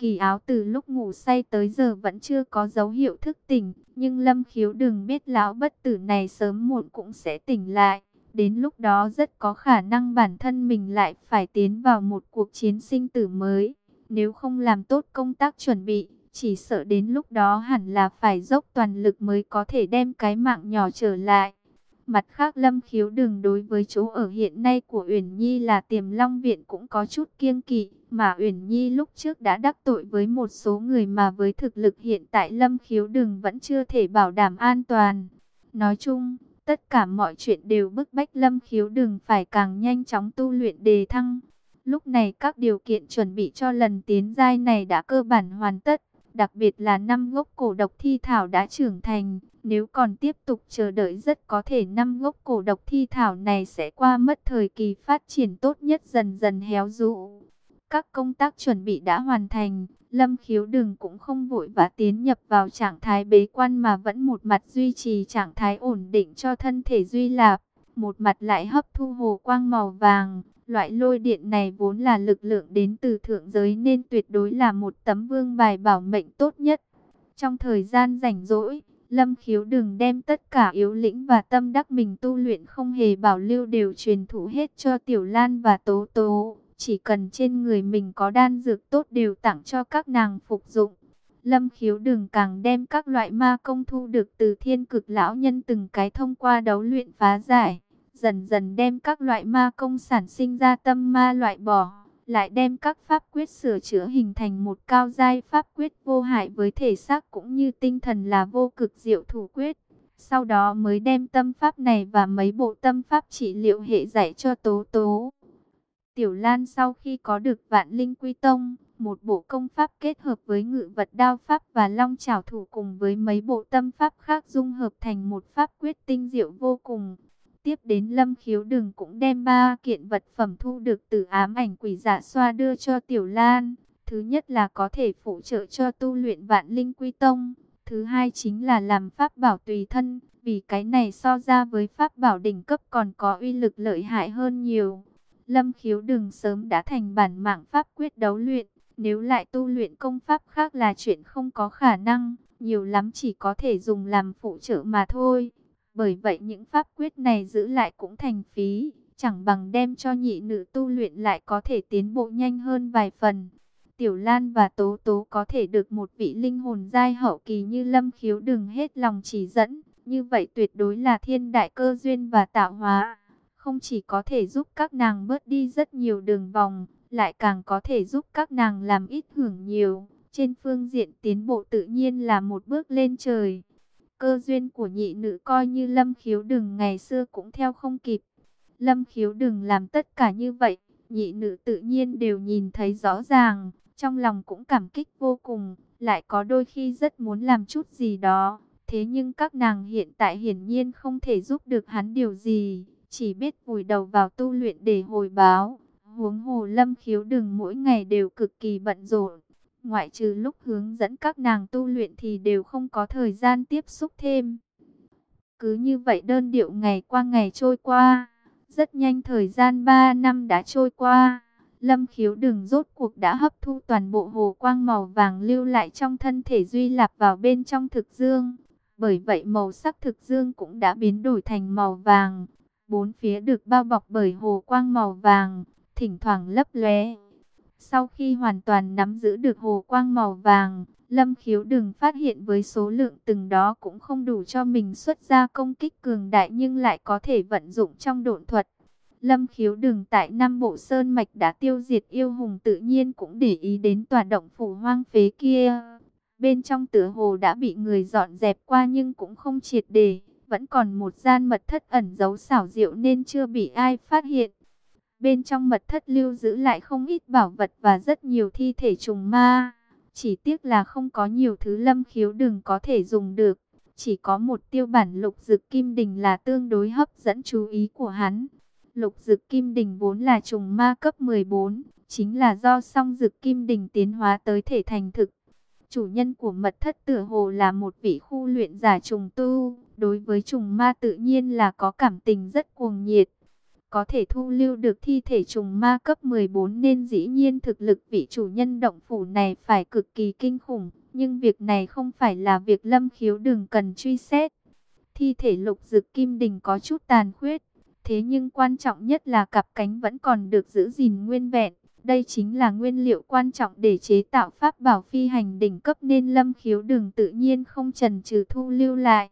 Kỳ áo từ lúc ngủ say tới giờ vẫn chưa có dấu hiệu thức tỉnh, nhưng Lâm Khiếu đừng biết lão bất tử này sớm muộn cũng sẽ tỉnh lại. Đến lúc đó rất có khả năng bản thân mình lại phải tiến vào một cuộc chiến sinh tử mới. Nếu không làm tốt công tác chuẩn bị, chỉ sợ đến lúc đó hẳn là phải dốc toàn lực mới có thể đem cái mạng nhỏ trở lại. Mặt khác Lâm Khiếu Đừng đối với chỗ ở hiện nay của Uyển Nhi là Tiềm Long Viện cũng có chút kiêng kỵ, mà Uyển Nhi lúc trước đã đắc tội với một số người mà với thực lực hiện tại Lâm Khiếu Đừng vẫn chưa thể bảo đảm an toàn. Nói chung, tất cả mọi chuyện đều bức bách Lâm Khiếu Đừng phải càng nhanh chóng tu luyện đề thăng. Lúc này các điều kiện chuẩn bị cho lần tiến giai này đã cơ bản hoàn tất, đặc biệt là năm gốc cổ độc thi thảo đã trưởng thành nếu còn tiếp tục chờ đợi rất có thể năm gốc cổ độc thi thảo này sẽ qua mất thời kỳ phát triển tốt nhất dần dần héo rũ. Các công tác chuẩn bị đã hoàn thành, Lâm Khiếu Đừng cũng không vội và tiến nhập vào trạng thái bế quan mà vẫn một mặt duy trì trạng thái ổn định cho thân thể Duy Lạp, một mặt lại hấp thu hồ quang màu vàng. Loại lôi điện này vốn là lực lượng đến từ thượng giới nên tuyệt đối là một tấm vương bài bảo mệnh tốt nhất. Trong thời gian rảnh rỗi, Lâm khiếu đừng đem tất cả yếu lĩnh và tâm đắc mình tu luyện không hề bảo lưu đều truyền thụ hết cho Tiểu Lan và Tố Tố. Chỉ cần trên người mình có đan dược tốt đều tặng cho các nàng phục dụng. Lâm khiếu đường càng đem các loại ma công thu được từ thiên cực lão nhân từng cái thông qua đấu luyện phá giải. Dần dần đem các loại ma công sản sinh ra tâm ma loại bỏ, lại đem các pháp quyết sửa chữa hình thành một cao giai pháp quyết vô hại với thể xác cũng như tinh thần là vô cực diệu thủ quyết. Sau đó mới đem tâm pháp này và mấy bộ tâm pháp trị liệu hệ dạy cho Tố Tố. Tiểu Lan sau khi có được vạn linh quy tông, một bộ công pháp kết hợp với ngự vật đao pháp và long trảo thủ cùng với mấy bộ tâm pháp khác dung hợp thành một pháp quyết tinh diệu vô cùng. Tiếp đến Lâm Khiếu Đừng cũng đem ba kiện vật phẩm thu được từ ám ảnh quỷ dạ xoa đưa cho Tiểu Lan. Thứ nhất là có thể phụ trợ cho tu luyện vạn linh quy tông. Thứ hai chính là làm pháp bảo tùy thân. Vì cái này so ra với pháp bảo đỉnh cấp còn có uy lực lợi hại hơn nhiều. Lâm Khiếu Đừng sớm đã thành bản mạng pháp quyết đấu luyện. Nếu lại tu luyện công pháp khác là chuyện không có khả năng. Nhiều lắm chỉ có thể dùng làm phụ trợ mà thôi. Bởi vậy những pháp quyết này giữ lại cũng thành phí, chẳng bằng đem cho nhị nữ tu luyện lại có thể tiến bộ nhanh hơn vài phần. Tiểu Lan và Tố Tố có thể được một vị linh hồn giai hậu kỳ như Lâm Khiếu đừng hết lòng chỉ dẫn, như vậy tuyệt đối là thiên đại cơ duyên và tạo hóa. Không chỉ có thể giúp các nàng bớt đi rất nhiều đường vòng, lại càng có thể giúp các nàng làm ít hưởng nhiều. Trên phương diện tiến bộ tự nhiên là một bước lên trời. Cơ duyên của nhị nữ coi như lâm khiếu đừng ngày xưa cũng theo không kịp. Lâm khiếu đừng làm tất cả như vậy, nhị nữ tự nhiên đều nhìn thấy rõ ràng, trong lòng cũng cảm kích vô cùng, lại có đôi khi rất muốn làm chút gì đó. Thế nhưng các nàng hiện tại hiển nhiên không thể giúp được hắn điều gì, chỉ biết vùi đầu vào tu luyện để hồi báo. Huống hồ lâm khiếu đừng mỗi ngày đều cực kỳ bận rộn, ngoại trừ lúc hướng dẫn các nàng tu luyện thì đều không có thời gian tiếp xúc thêm. Cứ như vậy đơn điệu ngày qua ngày trôi qua, rất nhanh thời gian 3 năm đã trôi qua. Lâm khiếu đừng rốt cuộc đã hấp thu toàn bộ hồ quang màu vàng lưu lại trong thân thể Duy Lạp vào bên trong thực dương. Bởi vậy màu sắc thực dương cũng đã biến đổi thành màu vàng. Bốn phía được bao bọc bởi hồ quang màu vàng, thỉnh thoảng lấp lóe. Sau khi hoàn toàn nắm giữ được hồ quang màu vàng, Lâm Khiếu đừng phát hiện với số lượng từng đó cũng không đủ cho mình xuất ra công kích cường đại nhưng lại có thể vận dụng trong độn thuật. Lâm Khiếu đừng tại Nam Bộ Sơn Mạch đã tiêu diệt yêu hùng tự nhiên cũng để ý đến tòa động phủ hoang phế kia. Bên trong tử hồ đã bị người dọn dẹp qua nhưng cũng không triệt đề, vẫn còn một gian mật thất ẩn giấu xảo diệu nên chưa bị ai phát hiện. Bên trong mật thất lưu giữ lại không ít bảo vật và rất nhiều thi thể trùng ma. Chỉ tiếc là không có nhiều thứ lâm khiếu đừng có thể dùng được. Chỉ có một tiêu bản lục dực kim đình là tương đối hấp dẫn chú ý của hắn. Lục dực kim đình vốn là trùng ma cấp 14, chính là do song dực kim đình tiến hóa tới thể thành thực. Chủ nhân của mật thất tựa hồ là một vị khu luyện giả trùng tu, đối với trùng ma tự nhiên là có cảm tình rất cuồng nhiệt. có thể thu lưu được thi thể trùng ma cấp 14 nên dĩ nhiên thực lực vị chủ nhân động phủ này phải cực kỳ kinh khủng. Nhưng việc này không phải là việc lâm khiếu đừng cần truy xét. Thi thể lục dực kim đình có chút tàn khuyết. Thế nhưng quan trọng nhất là cặp cánh vẫn còn được giữ gìn nguyên vẹn. Đây chính là nguyên liệu quan trọng để chế tạo pháp bảo phi hành đỉnh cấp nên lâm khiếu đường tự nhiên không trần trừ thu lưu lại.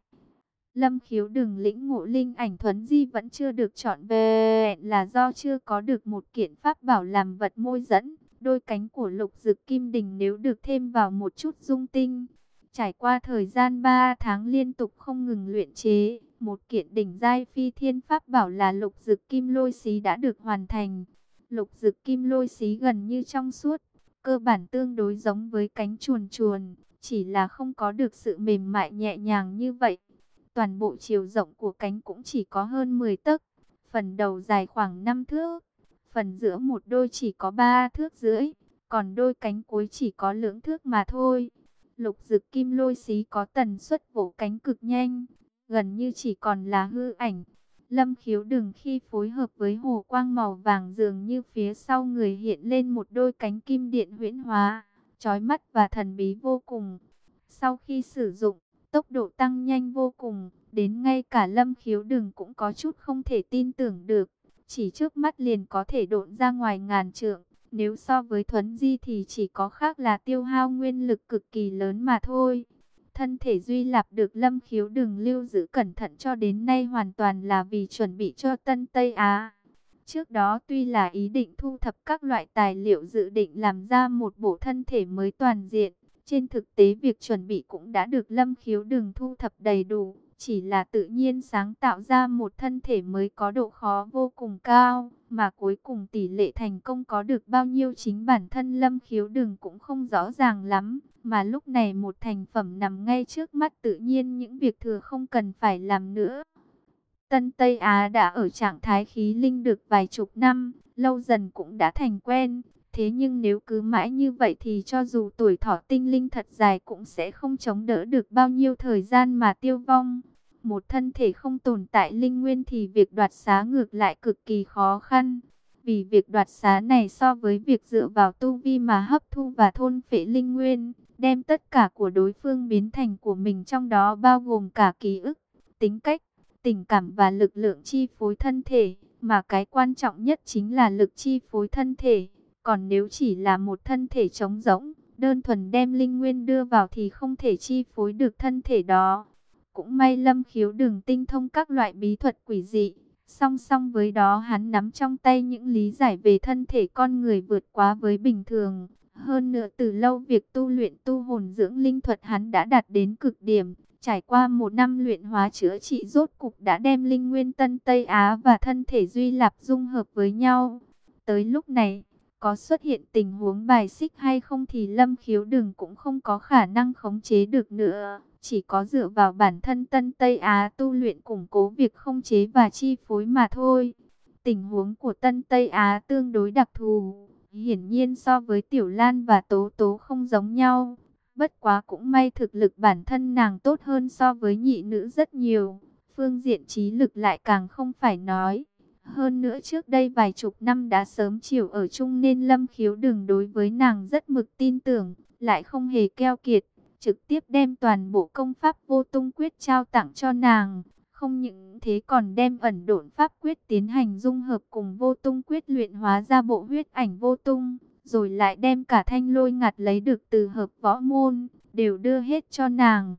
Lâm khiếu đừng lĩnh ngộ linh ảnh thuấn di vẫn chưa được chọn về là do chưa có được một kiện pháp bảo làm vật môi dẫn. Đôi cánh của lục dực kim đình nếu được thêm vào một chút dung tinh. Trải qua thời gian 3 tháng liên tục không ngừng luyện chế, một kiện đỉnh giai phi thiên pháp bảo là lục dực kim lôi xí đã được hoàn thành. Lục dực kim lôi xí gần như trong suốt, cơ bản tương đối giống với cánh chuồn chuồn, chỉ là không có được sự mềm mại nhẹ nhàng như vậy. Toàn bộ chiều rộng của cánh cũng chỉ có hơn 10 tấc, phần đầu dài khoảng 5 thước, phần giữa một đôi chỉ có 3 thước rưỡi, còn đôi cánh cuối chỉ có lưỡng thước mà thôi. Lục dực kim lôi xí có tần suất vỗ cánh cực nhanh, gần như chỉ còn là hư ảnh. Lâm khiếu đừng khi phối hợp với hồ quang màu vàng dường như phía sau người hiện lên một đôi cánh kim điện huyễn hóa, chói mắt và thần bí vô cùng. Sau khi sử dụng, tốc độ tăng nhanh vô cùng, đến ngay cả lâm khiếu đừng cũng có chút không thể tin tưởng được. Chỉ trước mắt liền có thể độn ra ngoài ngàn trượng, nếu so với thuấn di thì chỉ có khác là tiêu hao nguyên lực cực kỳ lớn mà thôi. Thân thể Duy Lạp được Lâm Khiếu đừng lưu giữ cẩn thận cho đến nay hoàn toàn là vì chuẩn bị cho Tân Tây Á. Trước đó tuy là ý định thu thập các loại tài liệu dự định làm ra một bộ thân thể mới toàn diện, trên thực tế việc chuẩn bị cũng đã được Lâm Khiếu đừng thu thập đầy đủ, chỉ là tự nhiên sáng tạo ra một thân thể mới có độ khó vô cùng cao, mà cuối cùng tỷ lệ thành công có được bao nhiêu chính bản thân Lâm Khiếu đừng cũng không rõ ràng lắm, mà lúc này một thành phẩm nằm ngay trước mắt tự nhiên những việc thừa không cần phải làm nữa. Tân Tây Á đã ở trạng thái khí linh được vài chục năm, lâu dần cũng đã thành quen, Thế nhưng nếu cứ mãi như vậy thì cho dù tuổi thọ tinh linh thật dài cũng sẽ không chống đỡ được bao nhiêu thời gian mà tiêu vong. Một thân thể không tồn tại linh nguyên thì việc đoạt xá ngược lại cực kỳ khó khăn. Vì việc đoạt xá này so với việc dựa vào tu vi mà hấp thu và thôn phệ linh nguyên, đem tất cả của đối phương biến thành của mình trong đó bao gồm cả ký ức, tính cách, tình cảm và lực lượng chi phối thân thể, mà cái quan trọng nhất chính là lực chi phối thân thể. Còn nếu chỉ là một thân thể trống rỗng, đơn thuần đem linh nguyên đưa vào thì không thể chi phối được thân thể đó. Cũng may lâm khiếu đường tinh thông các loại bí thuật quỷ dị. Song song với đó hắn nắm trong tay những lý giải về thân thể con người vượt quá với bình thường. Hơn nữa từ lâu việc tu luyện tu hồn dưỡng linh thuật hắn đã đạt đến cực điểm. Trải qua một năm luyện hóa chữa trị rốt cục đã đem linh nguyên tân Tây Á và thân thể Duy Lạp dung hợp với nhau. Tới lúc này, có xuất hiện tình huống bài xích hay không thì lâm khiếu đừng cũng không có khả năng khống chế được nữa. Chỉ có dựa vào bản thân Tân Tây Á tu luyện củng cố việc khống chế và chi phối mà thôi. Tình huống của Tân Tây Á tương đối đặc thù. Hiển nhiên so với Tiểu Lan và Tố Tố không giống nhau. Bất quá cũng may thực lực bản thân nàng tốt hơn so với nhị nữ rất nhiều. Phương diện trí lực lại càng không phải nói. Hơn nữa trước đây vài chục năm đã sớm chiều ở chung nên Lâm Khiếu đừng đối với nàng rất mực tin tưởng, lại không hề keo kiệt, trực tiếp đem toàn bộ công pháp vô tung quyết trao tặng cho nàng. Không những thế còn đem ẩn độn pháp quyết tiến hành dung hợp cùng vô tung quyết luyện hóa ra bộ huyết ảnh vô tung, rồi lại đem cả thanh lôi ngặt lấy được từ hợp võ môn, đều đưa hết cho nàng.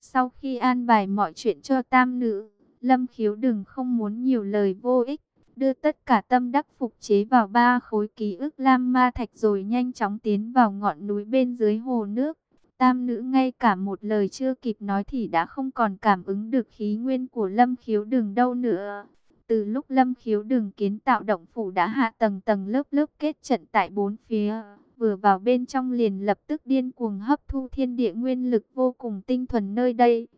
Sau khi an bài mọi chuyện cho tam nữ, Lâm khiếu đừng không muốn nhiều lời vô ích, đưa tất cả tâm đắc phục chế vào ba khối ký ức lam ma thạch rồi nhanh chóng tiến vào ngọn núi bên dưới hồ nước. Tam nữ ngay cả một lời chưa kịp nói thì đã không còn cảm ứng được khí nguyên của lâm khiếu đừng đâu nữa. Từ lúc lâm khiếu đừng kiến tạo động phủ đã hạ tầng tầng lớp lớp kết trận tại bốn phía, vừa vào bên trong liền lập tức điên cuồng hấp thu thiên địa nguyên lực vô cùng tinh thuần nơi đây.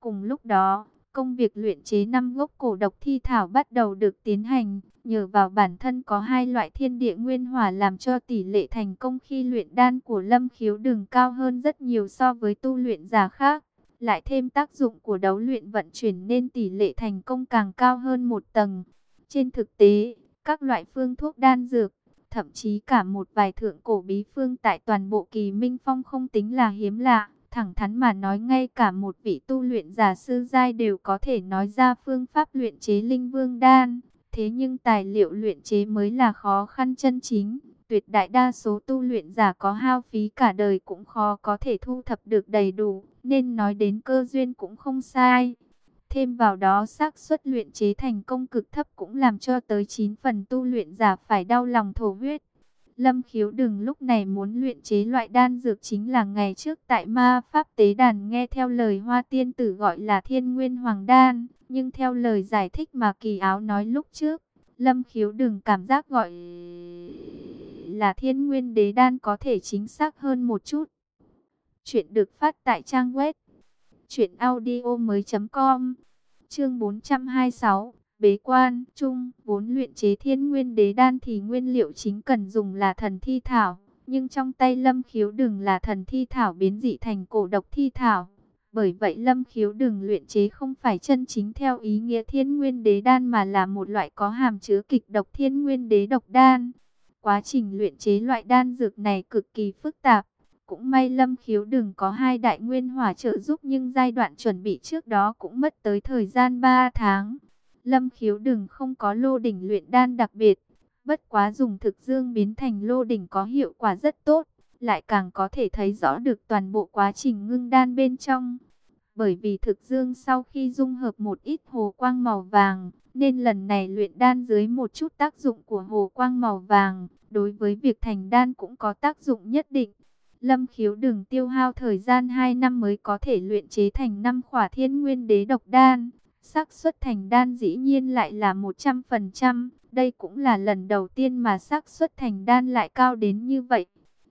Cùng lúc đó, Công việc luyện chế năm gốc cổ độc thi thảo bắt đầu được tiến hành, nhờ vào bản thân có hai loại thiên địa nguyên hỏa làm cho tỷ lệ thành công khi luyện đan của Lâm Khiếu đường cao hơn rất nhiều so với tu luyện giả khác. Lại thêm tác dụng của đấu luyện vận chuyển nên tỷ lệ thành công càng cao hơn một tầng. Trên thực tế, các loại phương thuốc đan dược, thậm chí cả một vài thượng cổ bí phương tại toàn bộ kỳ minh phong không tính là hiếm lạ. Thẳng thắn mà nói ngay cả một vị tu luyện giả sư giai đều có thể nói ra phương pháp luyện chế linh vương đan. Thế nhưng tài liệu luyện chế mới là khó khăn chân chính. Tuyệt đại đa số tu luyện giả có hao phí cả đời cũng khó có thể thu thập được đầy đủ. Nên nói đến cơ duyên cũng không sai. Thêm vào đó, xác suất luyện chế thành công cực thấp cũng làm cho tới 9 phần tu luyện giả phải đau lòng thổ huyết. Lâm khiếu đừng lúc này muốn luyện chế loại đan dược chính là ngày trước tại ma pháp tế đàn nghe theo lời hoa tiên tử gọi là thiên nguyên hoàng đan. Nhưng theo lời giải thích mà kỳ áo nói lúc trước, lâm khiếu đừng cảm giác gọi là thiên nguyên đế đan có thể chính xác hơn một chút. Chuyện được phát tại trang web chuyện audio mới.com Chương 426 Bế quan, trung, vốn luyện chế thiên nguyên đế đan thì nguyên liệu chính cần dùng là thần thi thảo. Nhưng trong tay lâm khiếu đừng là thần thi thảo biến dị thành cổ độc thi thảo. Bởi vậy lâm khiếu đừng luyện chế không phải chân chính theo ý nghĩa thiên nguyên đế đan mà là một loại có hàm chứa kịch độc thiên nguyên đế độc đan. Quá trình luyện chế loại đan dược này cực kỳ phức tạp. Cũng may lâm khiếu đừng có hai đại nguyên hỏa trợ giúp nhưng giai đoạn chuẩn bị trước đó cũng mất tới thời gian 3 tháng. Lâm khiếu đừng không có lô đỉnh luyện đan đặc biệt. Bất quá dùng thực dương biến thành lô đỉnh có hiệu quả rất tốt. Lại càng có thể thấy rõ được toàn bộ quá trình ngưng đan bên trong. Bởi vì thực dương sau khi dung hợp một ít hồ quang màu vàng, nên lần này luyện đan dưới một chút tác dụng của hồ quang màu vàng, đối với việc thành đan cũng có tác dụng nhất định. Lâm khiếu đừng tiêu hao thời gian 2 năm mới có thể luyện chế thành năm khỏa thiên nguyên đế độc đan xác suất thành đan dĩ nhiên lại là 100%. Đây cũng là lần đầu tiên mà xác suất thành đan lại cao đến như vậy.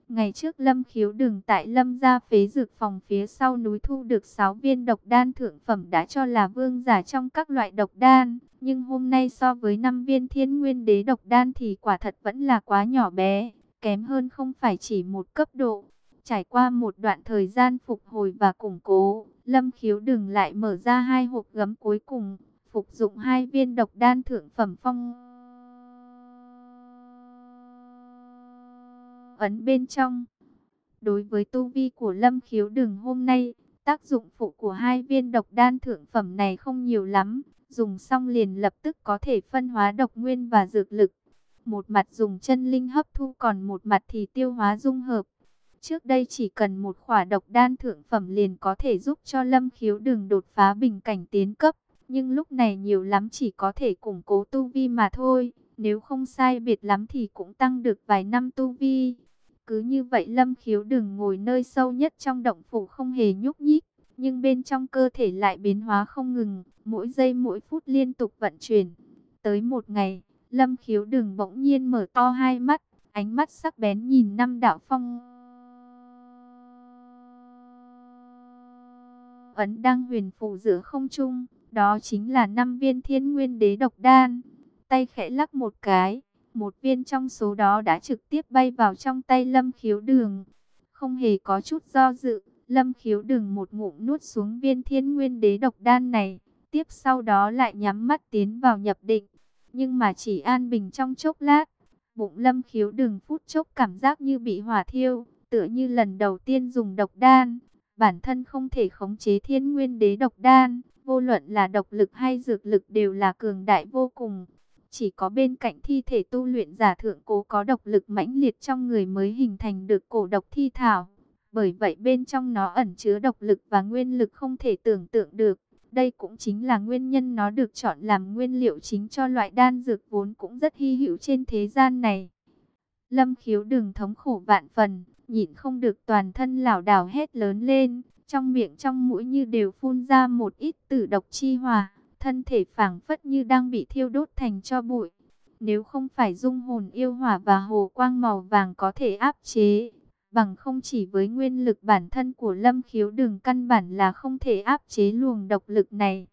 Ngày trước Lâm Khiếu đừng tại Lâm gia phế dược phòng phía sau núi thu được 6 viên độc đan thượng phẩm đã cho là vương giả trong các loại độc đan. Nhưng hôm nay so với 5 viên thiên nguyên đế độc đan thì quả thật vẫn là quá nhỏ bé, kém hơn không phải chỉ một cấp độ. Trải qua một đoạn thời gian phục hồi và củng cố, Lâm khiếu đừng lại mở ra hai hộp gấm cuối cùng, phục dụng hai viên độc đan thượng phẩm phong. Ấn bên trong. Đối với tu vi của Lâm khiếu đừng hôm nay, tác dụng phụ của hai viên độc đan thượng phẩm này không nhiều lắm. Dùng xong liền lập tức có thể phân hóa độc nguyên và dược lực. Một mặt dùng chân linh hấp thu còn một mặt thì tiêu hóa dung hợp. Trước đây chỉ cần một khỏa độc đan thượng phẩm liền có thể giúp cho Lâm Khiếu đường đột phá bình cảnh tiến cấp. Nhưng lúc này nhiều lắm chỉ có thể củng cố tu vi mà thôi. Nếu không sai biệt lắm thì cũng tăng được vài năm tu vi. Cứ như vậy Lâm Khiếu đường ngồi nơi sâu nhất trong động phủ không hề nhúc nhích. Nhưng bên trong cơ thể lại biến hóa không ngừng, mỗi giây mỗi phút liên tục vận chuyển. Tới một ngày, Lâm Khiếu đường bỗng nhiên mở to hai mắt, ánh mắt sắc bén nhìn năm đạo phong ấn đang huyền phù giữa không trung, đó chính là năm viên thiên nguyên đế độc đan. Tay khẽ lắc một cái, một viên trong số đó đã trực tiếp bay vào trong tay lâm khiếu đường. Không hề có chút do dự, lâm khiếu đường một ngụm nuốt xuống viên thiên nguyên đế độc đan này. Tiếp sau đó lại nhắm mắt tiến vào nhập định. Nhưng mà chỉ an bình trong chốc lát, bụng lâm khiếu đường phút chốc cảm giác như bị hỏa thiêu, tựa như lần đầu tiên dùng độc đan bản thân không thể khống chế thiên nguyên đế độc đan, vô luận là độc lực hay dược lực đều là cường đại vô cùng. Chỉ có bên cạnh thi thể tu luyện giả thượng cố có độc lực mãnh liệt trong người mới hình thành được cổ độc thi thảo. Bởi vậy bên trong nó ẩn chứa độc lực và nguyên lực không thể tưởng tượng được. Đây cũng chính là nguyên nhân nó được chọn làm nguyên liệu chính cho loại đan dược vốn cũng rất hy hữu trên thế gian này. Lâm khiếu đừng thống khổ vạn phần, nhịn không được toàn thân lảo đảo hét lớn lên, trong miệng trong mũi như đều phun ra một ít tử độc chi hỏa, thân thể phảng phất như đang bị thiêu đốt thành cho bụi. Nếu không phải dung hồn yêu hỏa và hồ quang màu vàng có thể áp chế, bằng không chỉ với nguyên lực bản thân của lâm khiếu đường căn bản là không thể áp chế luồng độc lực này.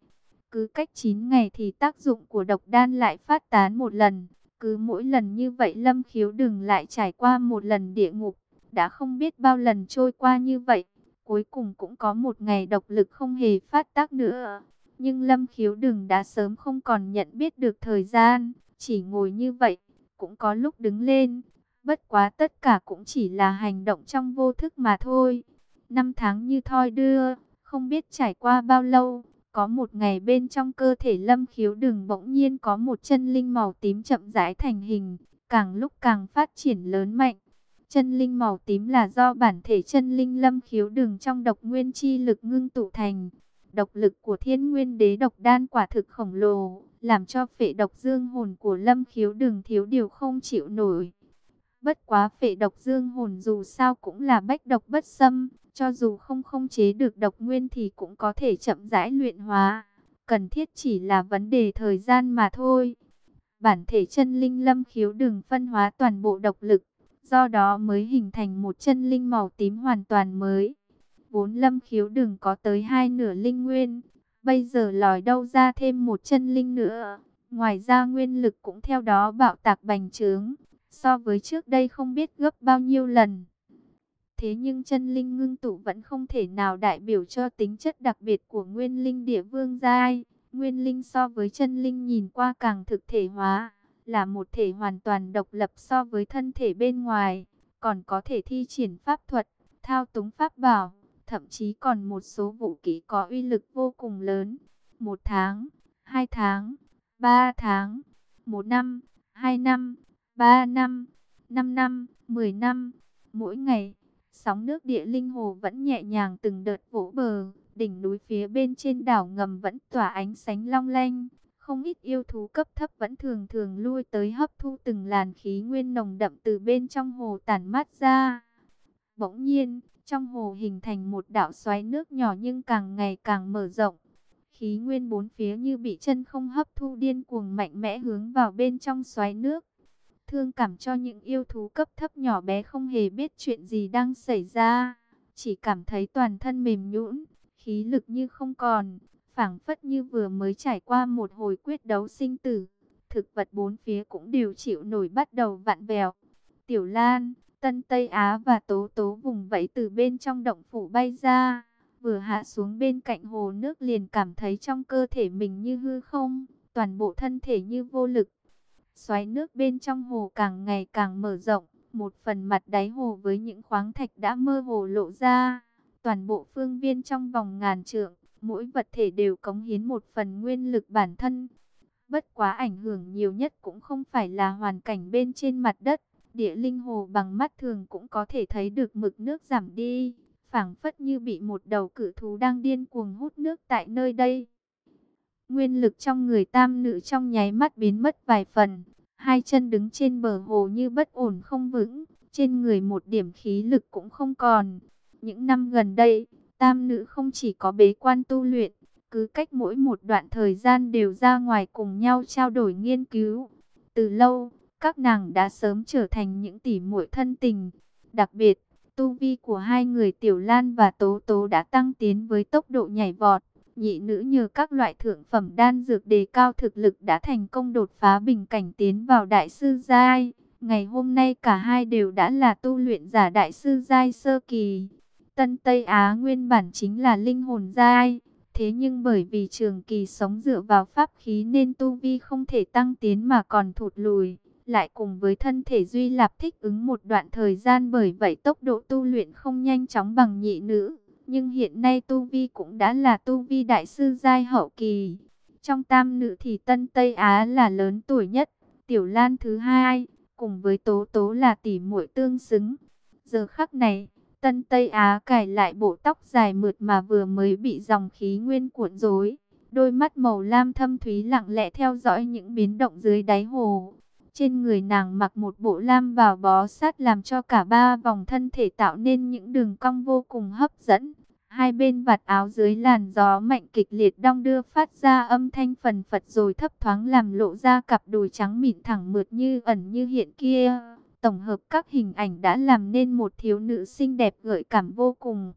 Cứ cách 9 ngày thì tác dụng của độc đan lại phát tán một lần. Cứ mỗi lần như vậy lâm khiếu đường lại trải qua một lần địa ngục đã không biết bao lần trôi qua như vậy. Cuối cùng cũng có một ngày độc lực không hề phát tác nữa. Nhưng Lâm Khiếu Đừng đã sớm không còn nhận biết được thời gian, chỉ ngồi như vậy, cũng có lúc đứng lên. Bất quá tất cả cũng chỉ là hành động trong vô thức mà thôi. Năm tháng như thoi đưa, không biết trải qua bao lâu, có một ngày bên trong cơ thể Lâm Khiếu Đừng bỗng nhiên có một chân linh màu tím chậm rãi thành hình, càng lúc càng phát triển lớn mạnh. Chân linh màu tím là do bản thể chân linh Lâm Khiếu đường trong độc nguyên chi lực ngưng tụ thành. Độc lực của thiên nguyên đế độc đan quả thực khổng lồ, làm cho phệ độc dương hồn của Lâm Khiếu đường thiếu điều không chịu nổi. Bất quá phệ độc dương hồn dù sao cũng là bách độc bất xâm, cho dù không không chế được độc nguyên thì cũng có thể chậm rãi luyện hóa. Cần thiết chỉ là vấn đề thời gian mà thôi. Bản thể chân linh lâm khiếu đừng phân hóa toàn bộ độc lực, do đó mới hình thành một chân linh màu tím hoàn toàn mới. Vốn lâm khiếu đừng có tới hai nửa linh nguyên, bây giờ lòi đâu ra thêm một chân linh nữa. Ngoài ra nguyên lực cũng theo đó bạo tạc bành trướng, so với trước đây không biết gấp bao nhiêu lần. Thế nhưng chân linh ngưng tụ vẫn không thể nào đại biểu cho tính chất đặc biệt của nguyên linh địa vương giai. Nguyên linh so với chân linh nhìn qua càng thực thể hóa, là một thể hoàn toàn độc lập so với thân thể bên ngoài, còn có thể thi triển pháp thuật, thao túng pháp bảo, thậm chí còn một số vũ khí có uy lực vô cùng lớn. Một tháng, hai tháng, ba tháng, một năm, hai năm, ba năm, năm năm, mười năm, mỗi ngày Sóng nước địa linh hồ vẫn nhẹ nhàng từng đợt vỗ bờ, đỉnh núi phía bên trên đảo ngầm vẫn tỏa ánh sáng long lanh. Không ít yêu thú cấp thấp vẫn thường thường lui tới hấp thu từng làn khí nguyên nồng đậm từ bên trong hồ tản mát ra. Bỗng nhiên, trong hồ hình thành một đảo xoáy nước nhỏ nhưng càng ngày càng mở rộng. Khí nguyên bốn phía như bị chân không hấp thu điên cuồng mạnh mẽ hướng vào bên trong xoáy nước thương cảm cho những yêu thú cấp thấp nhỏ bé không hề biết chuyện gì đang xảy ra, chỉ cảm thấy toàn thân mềm nhũn, khí lực như không còn, phảng phất như vừa mới trải qua một hồi quyết đấu sinh tử. Thực vật bốn phía cũng đều chịu nổi bắt đầu vặn vẹo. Tiểu Lan, Tân Tây Á và Tố Tố vùng vẫy từ bên trong động phủ bay ra, vừa hạ xuống bên cạnh hồ nước liền cảm thấy trong cơ thể mình như hư không, toàn bộ thân thể như vô lực Xoáy nước bên trong hồ càng ngày càng mở rộng, một phần mặt đáy hồ với những khoáng thạch đã mơ hồ lộ ra. Toàn bộ phương viên trong vòng ngàn trượng, mỗi vật thể đều cống hiến một phần nguyên lực bản thân. Bất quá ảnh hưởng nhiều nhất cũng không phải là hoàn cảnh bên trên mặt đất. Địa linh hồ bằng mắt thường cũng có thể thấy được mực nước giảm đi, phảng phất như bị một đầu cự thú đang điên cuồng hút nước tại nơi đây. Nguyên lực trong người tam nữ trong nháy mắt biến mất vài phần. Hai chân đứng trên bờ hồ như bất ổn không vững. Trên người một điểm khí lực cũng không còn. Những năm gần đây, tam nữ không chỉ có bế quan tu luyện. Cứ cách mỗi một đoạn thời gian đều ra ngoài cùng nhau trao đổi nghiên cứu. Từ lâu, các nàng đã sớm trở thành những tỷ muội thân tình. Đặc biệt, tu vi của hai người Tiểu Lan và Tố Tố đã tăng tiến với tốc độ nhảy vọt nhị nữ nhờ các loại thượng phẩm đan dược đề cao thực lực đã thành công đột phá bình cảnh tiến vào đại sư giai. Ngày hôm nay cả hai đều đã là tu luyện giả đại sư giai sơ kỳ. Tân Tây Á nguyên bản chính là linh hồn giai. Thế nhưng bởi vì trường kỳ sống dựa vào pháp khí nên tu vi không thể tăng tiến mà còn thụt lùi. Lại cùng với thân thể duy lạp thích ứng một đoạn thời gian bởi vậy tốc độ tu luyện không nhanh chóng bằng nhị nữ nhưng hiện nay Tu Vi cũng đã là Tu Vi Đại sư Giai Hậu Kỳ. Trong tam nữ thì Tân Tây Á là lớn tuổi nhất, Tiểu Lan thứ hai, cùng với Tố Tố là tỷ muội tương xứng. Giờ khắc này, Tân Tây Á cải lại bộ tóc dài mượt mà vừa mới bị dòng khí nguyên cuộn rối. Đôi mắt màu lam thâm thúy lặng lẽ theo dõi những biến động dưới đáy hồ. Trên người nàng mặc một bộ lam vào bó sát làm cho cả ba vòng thân thể tạo nên những đường cong vô cùng hấp dẫn. Hai bên vạt áo dưới làn gió mạnh kịch liệt đong đưa phát ra âm thanh phần phật rồi thấp thoáng làm lộ ra cặp đùi trắng mịn thẳng mượt như ẩn như hiện kia. Tổng hợp các hình ảnh đã làm nên một thiếu nữ xinh đẹp gợi cảm vô cùng.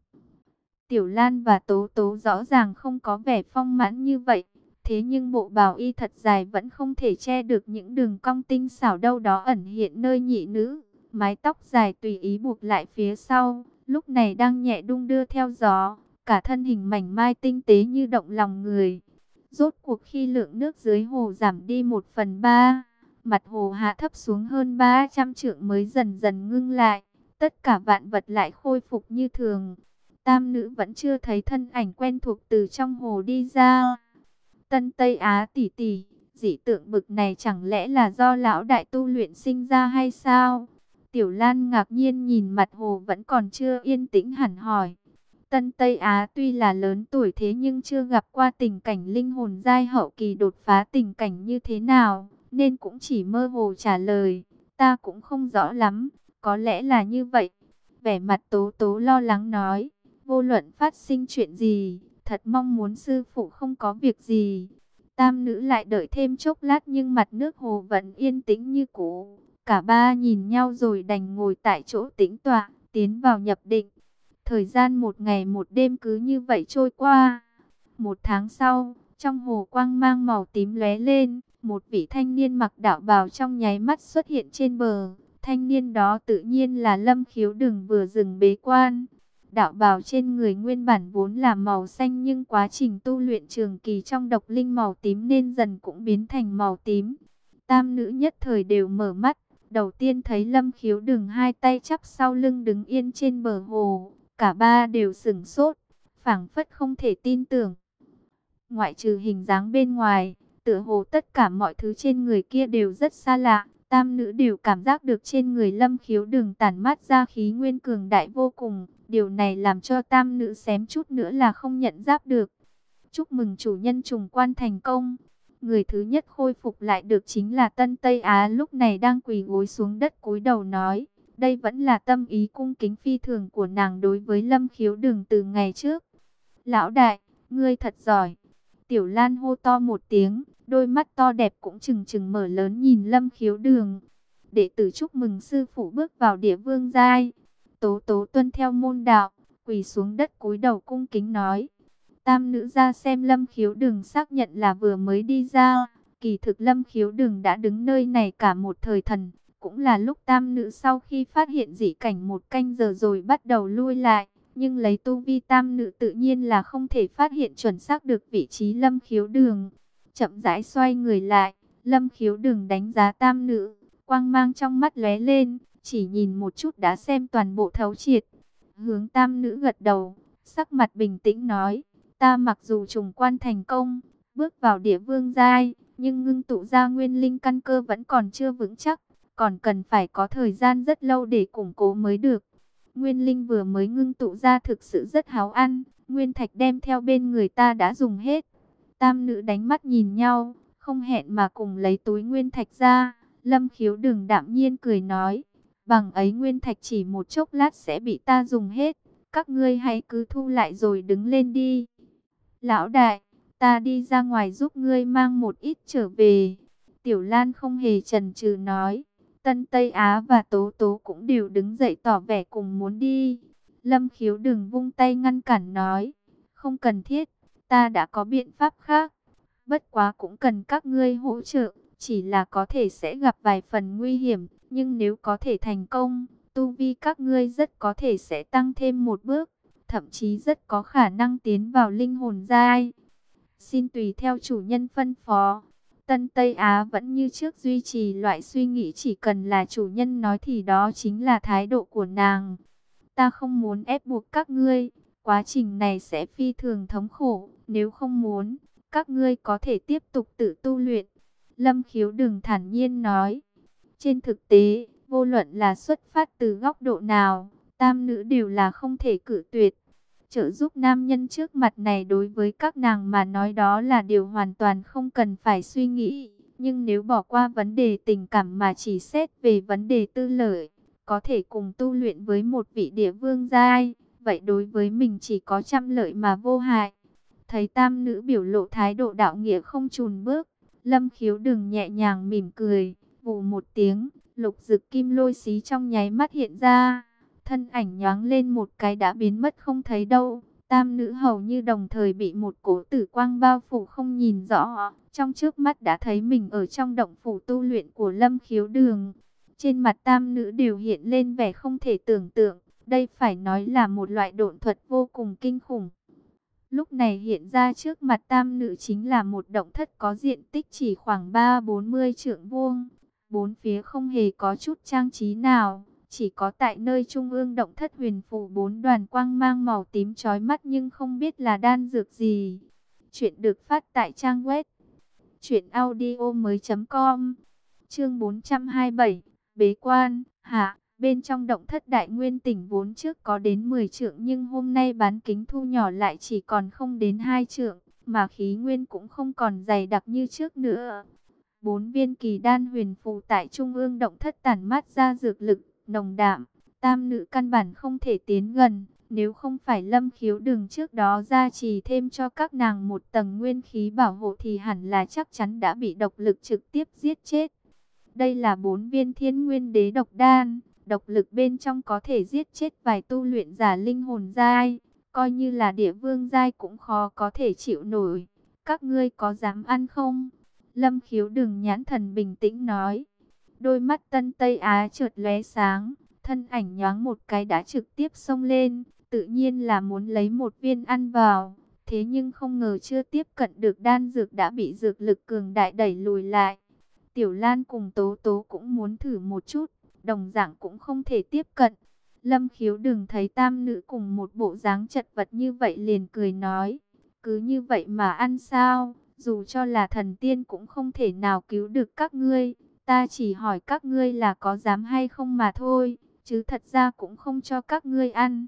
Tiểu Lan và Tố Tố rõ ràng không có vẻ phong mãn như vậy. Thế nhưng bộ bào y thật dài vẫn không thể che được những đường cong tinh xảo đâu đó ẩn hiện nơi nhị nữ. Mái tóc dài tùy ý buộc lại phía sau, lúc này đang nhẹ đung đưa theo gió, cả thân hình mảnh mai tinh tế như động lòng người. Rốt cuộc khi lượng nước dưới hồ giảm đi một phần ba, mặt hồ hạ thấp xuống hơn 300 trượng mới dần dần ngưng lại. Tất cả vạn vật lại khôi phục như thường. Tam nữ vẫn chưa thấy thân ảnh quen thuộc từ trong hồ đi ra. Tân Tây Á tỷ tỷ, dị tượng bực này chẳng lẽ là do lão đại tu luyện sinh ra hay sao? Tiểu Lan ngạc nhiên nhìn mặt hồ vẫn còn chưa yên tĩnh hẳn hỏi. Tân Tây Á tuy là lớn tuổi thế nhưng chưa gặp qua tình cảnh linh hồn giai hậu kỳ đột phá tình cảnh như thế nào, nên cũng chỉ mơ hồ trả lời, ta cũng không rõ lắm, có lẽ là như vậy. Vẻ mặt tố tố lo lắng nói, vô luận phát sinh chuyện gì, thật mong muốn sư phụ không có việc gì. Tam nữ lại đợi thêm chốc lát nhưng mặt nước hồ vẫn yên tĩnh như cũ. Cả ba nhìn nhau rồi đành ngồi tại chỗ tĩnh tọa, tiến vào nhập định. Thời gian một ngày một đêm cứ như vậy trôi qua. Một tháng sau, trong hồ quang mang màu tím lóe lên, một vị thanh niên mặc đạo bào trong nháy mắt xuất hiện trên bờ. Thanh niên đó tự nhiên là Lâm Khiếu Đừng vừa dừng bế quan. Đạo bào trên người nguyên bản vốn là màu xanh nhưng quá trình tu luyện trường kỳ trong độc linh màu tím nên dần cũng biến thành màu tím. Tam nữ nhất thời đều mở mắt, đầu tiên thấy Lâm Khiếu Đừng hai tay chắp sau lưng đứng yên trên bờ hồ, cả ba đều sửng sốt, phảng phất không thể tin tưởng. Ngoại trừ hình dáng bên ngoài, tựa hồ tất cả mọi thứ trên người kia đều rất xa lạ. Tam nữ đều cảm giác được trên người lâm khiếu đường tản mát ra khí nguyên cường đại vô cùng. Điều này làm cho tam nữ xém chút nữa là không nhận giáp được. Chúc mừng chủ nhân trùng quan thành công. Người thứ nhất khôi phục lại được chính là Tân Tây Á lúc này đang quỳ gối xuống đất cúi đầu nói. Đây vẫn là tâm ý cung kính phi thường của nàng đối với lâm khiếu đường từ ngày trước. Lão đại, ngươi thật giỏi. Tiểu Lan hô to một tiếng, đôi mắt to đẹp cũng chừng chừng mở lớn nhìn lâm khiếu đường. Đệ tử chúc mừng sư phụ bước vào địa vương giai. Tố tố tuân theo môn đạo, quỳ xuống đất cúi đầu cung kính nói. Tam nữ ra xem lâm khiếu đường xác nhận là vừa mới đi ra. Kỳ thực lâm khiếu đường đã đứng nơi này cả một thời thần. Cũng là lúc tam nữ sau khi phát hiện dị cảnh một canh giờ rồi bắt đầu lui lại. Nhưng lấy tu vi tam nữ tự nhiên là không thể phát hiện chuẩn xác được vị trí lâm khiếu đường. Chậm rãi xoay người lại, lâm khiếu đường đánh giá tam nữ, quang mang trong mắt lóe lên, chỉ nhìn một chút đã xem toàn bộ thấu triệt. Hướng tam nữ gật đầu, sắc mặt bình tĩnh nói, ta mặc dù trùng quan thành công, bước vào địa vương giai, nhưng ngưng tụ ra nguyên linh căn cơ vẫn còn chưa vững chắc, còn cần phải có thời gian rất lâu để củng cố mới được. Nguyên linh vừa mới ngưng tụ ra thực sự rất háo ăn, nguyên thạch đem theo bên người ta đã dùng hết. Tam nữ đánh mắt nhìn nhau, không hẹn mà cùng lấy túi nguyên thạch ra. Lâm khiếu đừng đạm nhiên cười nói, bằng ấy nguyên thạch chỉ một chốc lát sẽ bị ta dùng hết. Các ngươi hãy cứ thu lại rồi đứng lên đi. Lão đại, ta đi ra ngoài giúp ngươi mang một ít trở về. Tiểu Lan không hề chần chừ nói. Tân Tây Á và Tố Tố cũng đều đứng dậy tỏ vẻ cùng muốn đi. Lâm khiếu đừng vung tay ngăn cản nói. Không cần thiết, ta đã có biện pháp khác. Bất quá cũng cần các ngươi hỗ trợ, chỉ là có thể sẽ gặp vài phần nguy hiểm. Nhưng nếu có thể thành công, tu vi các ngươi rất có thể sẽ tăng thêm một bước. Thậm chí rất có khả năng tiến vào linh hồn giai. Xin tùy theo chủ nhân phân phó. Tân Tây Á vẫn như trước duy trì loại suy nghĩ chỉ cần là chủ nhân nói thì đó chính là thái độ của nàng. Ta không muốn ép buộc các ngươi, quá trình này sẽ phi thường thống khổ, nếu không muốn, các ngươi có thể tiếp tục tự tu luyện. Lâm khiếu đừng thản nhiên nói. Trên thực tế, vô luận là xuất phát từ góc độ nào, tam nữ đều là không thể cử tuyệt trợ giúp nam nhân trước mặt này đối với các nàng mà nói đó là điều hoàn toàn không cần phải suy nghĩ. Nhưng nếu bỏ qua vấn đề tình cảm mà chỉ xét về vấn đề tư lợi, có thể cùng tu luyện với một vị địa vương giai, vậy đối với mình chỉ có trăm lợi mà vô hại. Thấy tam nữ biểu lộ thái độ đạo nghĩa không chùn bước, lâm khiếu đừng nhẹ nhàng mỉm cười, vù một tiếng, lục dực kim lôi xí trong nháy mắt hiện ra thân ảnh nhoáng lên một cái đã biến mất không thấy đâu. Tam nữ hầu như đồng thời bị một cổ tử quang bao phủ không nhìn rõ, trong trước mắt đã thấy mình ở trong động phủ tu luyện của lâm khiếu đường. Trên mặt tam nữ đều hiện lên vẻ không thể tưởng tượng, đây phải nói là một loại độn thuật vô cùng kinh khủng. Lúc này hiện ra trước mặt tam nữ chính là một động thất có diện tích chỉ khoảng 3-40 trượng vuông. Bốn phía không hề có chút trang trí nào, chỉ có tại nơi trung ương động thất huyền phủ bốn đoàn quang mang màu tím chói mắt nhưng không biết là đan dược gì. Chuyện được phát tại trang web truyệnaudiomoi.com. Chương 427, Bế quan, hạ, bên trong động thất đại nguyên tỉnh vốn trước có đến 10 trượng nhưng hôm nay bán kính thu nhỏ lại chỉ còn không đến 2 trượng, mà khí nguyên cũng không còn dày đặc như trước nữa. Bốn viên kỳ đan huyền phù tại trung ương động thất tản mát ra dược lực, nồng đạm, tam nữ căn bản không thể tiến gần. Nếu không phải lâm khiếu đường trước đó ra trì thêm cho các nàng một tầng nguyên khí bảo hộ thì hẳn là chắc chắn đã bị độc lực trực tiếp giết chết. Đây là bốn viên thiên nguyên đế độc đan, độc lực bên trong có thể giết chết vài tu luyện giả linh hồn giai, coi như là địa vương giai cũng khó có thể chịu nổi. Các ngươi có dám ăn không? Lâm khiếu đừng nhãn thần bình tĩnh nói. Đôi mắt tân Tây Á trượt lóe sáng, thân ảnh nhoáng một cái đã trực tiếp xông lên, tự nhiên là muốn lấy một viên ăn vào. Thế nhưng không ngờ chưa tiếp cận được đan dược đã bị dược lực cường đại đẩy lùi lại. Tiểu Lan cùng Tố Tố cũng muốn thử một chút, đồng dạng cũng không thể tiếp cận. Lâm khiếu đừng thấy tam nữ cùng một bộ dáng chật vật như vậy liền cười nói. Cứ như vậy mà ăn sao, dù cho là thần tiên cũng không thể nào cứu được các ngươi. Ta chỉ hỏi các ngươi là có dám hay không mà thôi, chứ thật ra cũng không cho các ngươi ăn.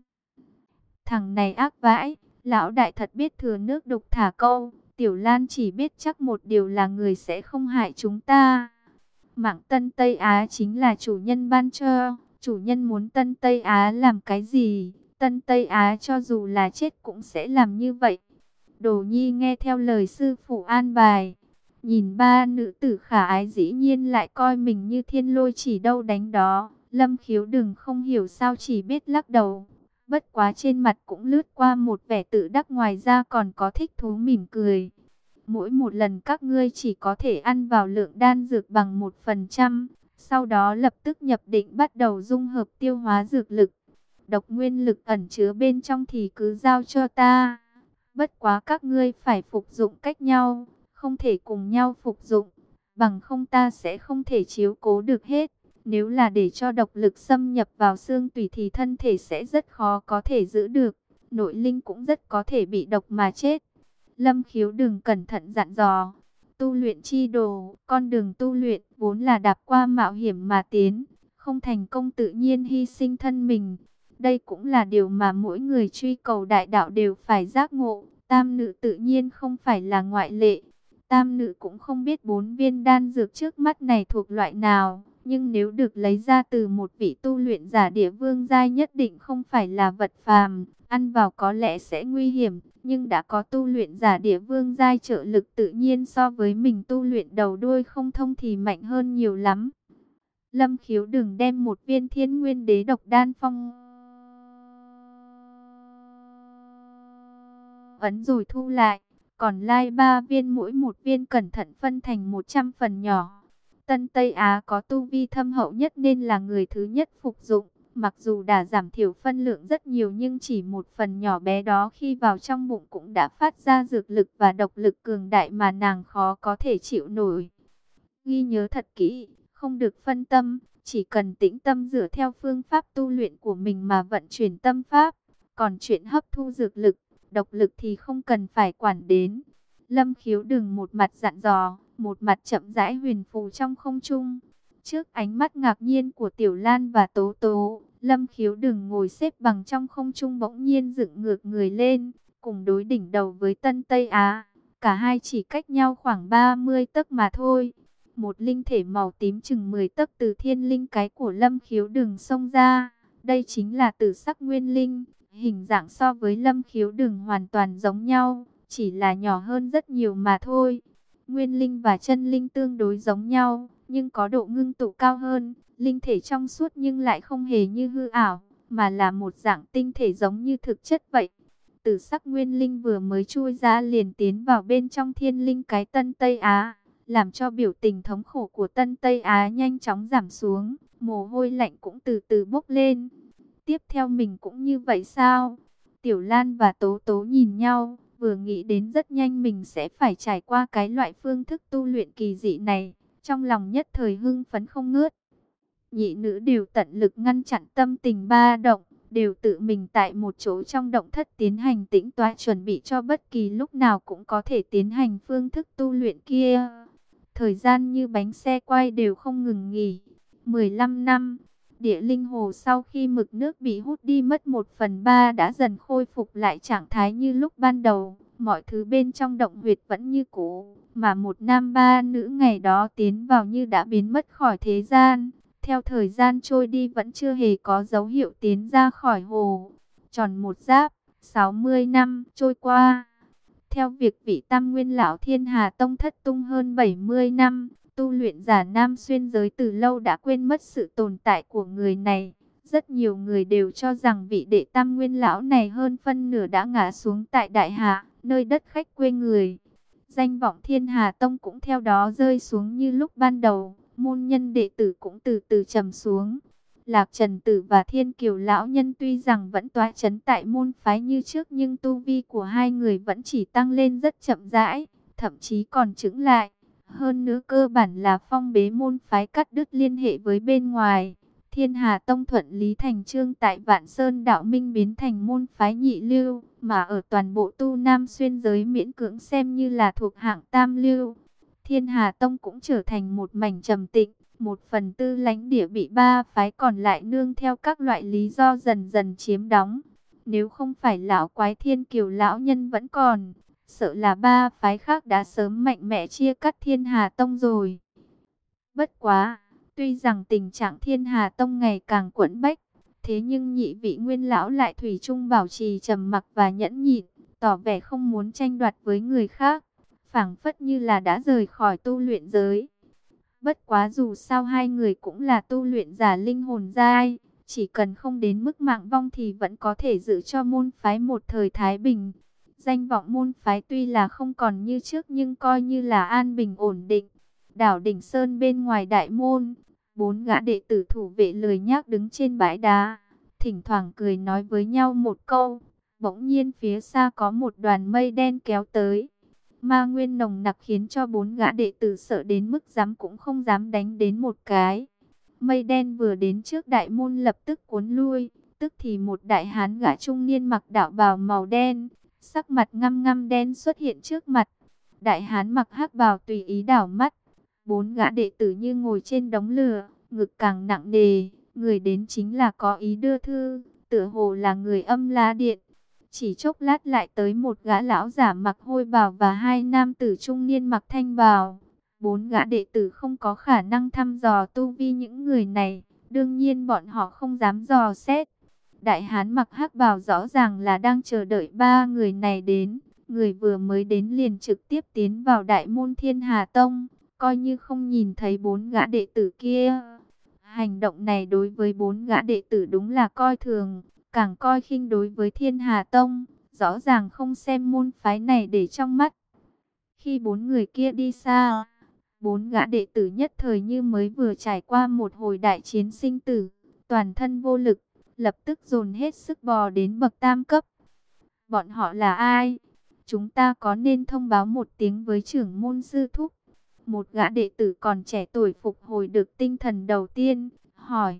Thằng này ác vãi, lão đại thật biết thừa nước đục thả câu. Tiểu Lan chỉ biết chắc một điều là người sẽ không hại chúng ta. Mạng Tân Tây Á chính là chủ nhân ban cho. Chủ nhân muốn Tân Tây Á làm cái gì? Tân Tây Á cho dù là chết cũng sẽ làm như vậy. Đồ Nhi nghe theo lời sư phụ an bài. Nhìn ba nữ tử khả ái dĩ nhiên lại coi mình như thiên lôi chỉ đâu đánh đó. Lâm khiếu đừng không hiểu sao chỉ biết lắc đầu. Bất quá trên mặt cũng lướt qua một vẻ tự đắc ngoài ra còn có thích thú mỉm cười. Mỗi một lần các ngươi chỉ có thể ăn vào lượng đan dược bằng một phần trăm. Sau đó lập tức nhập định bắt đầu dung hợp tiêu hóa dược lực. Độc nguyên lực ẩn chứa bên trong thì cứ giao cho ta. Bất quá các ngươi phải phục dụng cách nhau, không thể cùng nhau phục dụng. Bằng không ta sẽ không thể chiếu cố được hết. Nếu là để cho độc lực xâm nhập vào xương tùy thì thân thể sẽ rất khó có thể giữ được. Nội linh cũng rất có thể bị độc mà chết. Lâm khiếu đừng cẩn thận dặn dò. Tu luyện chi đồ, con đường tu luyện vốn là đạp qua mạo hiểm mà tiến. Không thành công tự nhiên hy sinh thân mình. Đây cũng là điều mà mỗi người truy cầu đại đạo đều phải giác ngộ. Tam nữ tự nhiên không phải là ngoại lệ. Tam nữ cũng không biết bốn viên đan dược trước mắt này thuộc loại nào. Nhưng nếu được lấy ra từ một vị tu luyện giả địa vương giai nhất định không phải là vật phàm, ăn vào có lẽ sẽ nguy hiểm, nhưng đã có tu luyện giả địa vương giai trợ lực tự nhiên so với mình tu luyện đầu đuôi không thông thì mạnh hơn nhiều lắm. Lâm khiếu đừng đem một viên thiên nguyên đế độc đan phong ấn rồi thu lại, còn lai ba viên mỗi một viên cẩn thận phân thành 100 phần nhỏ. Tân Tây Á có tu vi thâm hậu nhất nên là người thứ nhất phục dụng. Mặc dù đã giảm thiểu phân lượng rất nhiều nhưng chỉ một phần nhỏ bé đó khi vào trong bụng cũng đã phát ra dược lực và độc lực cường đại mà nàng khó có thể chịu nổi. Ghi nhớ thật kỹ, không được phân tâm, chỉ cần tĩnh tâm dựa theo phương pháp tu luyện của mình mà vận chuyển tâm pháp. Còn chuyện hấp thu dược lực, độc lực thì không cần phải quản đến. Lâm khiếu đừng một mặt dặn dò, một mặt chậm rãi huyền phù trong không trung. Trước ánh mắt ngạc nhiên của Tiểu Lan và Tố Tố, Lâm Khiếu đừng ngồi xếp bằng trong không trung bỗng nhiên dựng ngược người lên, cùng đối đỉnh đầu với Tân Tây Á. Cả hai chỉ cách nhau khoảng 30 tấc mà thôi. Một linh thể màu tím chừng 10 tấc từ thiên linh cái của Lâm Khiếu đừng xông ra. Đây chính là tử sắc nguyên linh, hình dạng so với Lâm Khiếu đừng hoàn toàn giống nhau, chỉ là nhỏ hơn rất nhiều mà thôi. Nguyên linh và chân linh tương đối giống nhau, nhưng có độ ngưng tụ cao hơn. Linh thể trong suốt nhưng lại không hề như hư ảo, mà là một dạng tinh thể giống như thực chất vậy. Tử sắc nguyên linh vừa mới chui ra liền tiến vào bên trong thiên linh cái Tân Tây Á, làm cho biểu tình thống khổ của Tân Tây Á nhanh chóng giảm xuống, mồ hôi lạnh cũng từ từ bốc lên. Tiếp theo mình cũng như vậy sao? Tiểu Lan và Tố Tố nhìn nhau, Vừa nghĩ đến rất nhanh mình sẽ phải trải qua cái loại phương thức tu luyện kỳ dị này, trong lòng nhất thời hưng phấn không ngớt. Nhị nữ đều tận lực ngăn chặn tâm tình ba động, đều tự mình tại một chỗ trong động thất tiến hành tĩnh tọa chuẩn bị cho bất kỳ lúc nào cũng có thể tiến hành phương thức tu luyện kia. Thời gian như bánh xe quay đều không ngừng nghỉ. 15 năm, địa linh hồ sau khi mực nước bị hút đi mất một phần ba đã dần khôi phục lại trạng thái như lúc ban đầu. Mọi thứ bên trong động huyệt vẫn như cũ, mà một nam ba nữ ngày đó tiến vào như đã biến mất khỏi thế gian. Theo thời gian trôi đi vẫn chưa hề có dấu hiệu tiến ra khỏi hồ. Tròn một giáp, 60 năm trôi qua. Theo việc vị tam nguyên lão thiên hà tông thất tung hơn 70 năm, tu luyện giả nam xuyên giới từ lâu đã quên mất sự tồn tại của người này. Rất nhiều người đều cho rằng vị đệ tam nguyên lão này hơn phân nửa đã ngã xuống tại đại hạ, nơi đất khách quê người. Danh vọng thiên hà tông cũng theo đó rơi xuống như lúc ban đầu môn nhân đệ tử cũng từ từ trầm xuống. Lạc Trần Tử và Thiên Kiều Lão Nhân tuy rằng vẫn tỏa chấn tại môn phái như trước nhưng tu vi của hai người vẫn chỉ tăng lên rất chậm rãi, thậm chí còn trứng lại. Hơn nữa cơ bản là phong bế môn phái cắt đứt liên hệ với bên ngoài. Thiên Hà Tông thuận lý thành trương tại Vạn Sơn Đạo Minh biến thành môn phái nhị lưu, mà ở toàn bộ tu Nam xuyên giới miễn cưỡng xem như là thuộc hạng tam lưu. Thiên Hà Tông cũng trở thành một mảnh trầm tịnh một phần tư lãnh địa bị ba phái còn lại nương theo các loại lý do dần dần chiếm đóng. Nếu không phải lão quái thiên kiều lão nhân vẫn còn, sợ là ba phái khác đã sớm mạnh mẽ chia cắt Thiên Hà Tông rồi. Bất quá, tuy rằng tình trạng Thiên Hà Tông ngày càng quẫn bách, thế nhưng nhị vị nguyên lão lại thủy chung bảo trì trầm mặc và nhẫn nhịn, tỏ vẻ không muốn tranh đoạt với người khác phảng phất như là đã rời khỏi tu luyện giới. Bất quá dù sao hai người cũng là tu luyện giả linh hồn giai, chỉ cần không đến mức mạng vong thì vẫn có thể giữ cho môn phái một thời thái bình. Danh vọng môn phái tuy là không còn như trước nhưng coi như là an bình ổn định. Đảo đỉnh Sơn bên ngoài đại môn, bốn gã đệ tử thủ vệ lười nhác đứng trên bãi đá, thỉnh thoảng cười nói với nhau một câu. Bỗng nhiên phía xa có một đoàn mây đen kéo tới, Ma nguyên nồng nặc khiến cho bốn gã đệ tử sợ đến mức dám cũng không dám đánh đến một cái. Mây đen vừa đến trước đại môn lập tức cuốn lui, tức thì một đại hán gã trung niên mặc đạo bào màu đen, sắc mặt ngăm ngăm đen xuất hiện trước mặt. Đại hán mặc hắc bào tùy ý đảo mắt, bốn gã đệ tử như ngồi trên đống lửa, ngực càng nặng nề, người đến chính là có ý đưa thư, tựa hồ là người âm la điện. Chỉ chốc lát lại tới một gã lão giả mặc hôi bào và hai nam tử trung niên mặc thanh bào. Bốn gã đệ tử không có khả năng thăm dò tu vi những người này, đương nhiên bọn họ không dám dò xét. Đại hán mặc hắc bào rõ ràng là đang chờ đợi ba người này đến. Người vừa mới đến liền trực tiếp tiến vào đại môn thiên hà tông, coi như không nhìn thấy bốn gã đệ tử kia. Hành động này đối với bốn gã đệ tử đúng là coi thường, càng coi khinh đối với Thiên Hà Tông, rõ ràng không xem môn phái này để trong mắt. Khi bốn người kia đi xa, bốn gã đệ tử nhất thời như mới vừa trải qua một hồi đại chiến sinh tử, toàn thân vô lực, lập tức dồn hết sức bò đến bậc tam cấp. Bọn họ là ai? Chúng ta có nên thông báo một tiếng với trưởng môn sư thúc? Một gã đệ tử còn trẻ tuổi phục hồi được tinh thần đầu tiên, hỏi.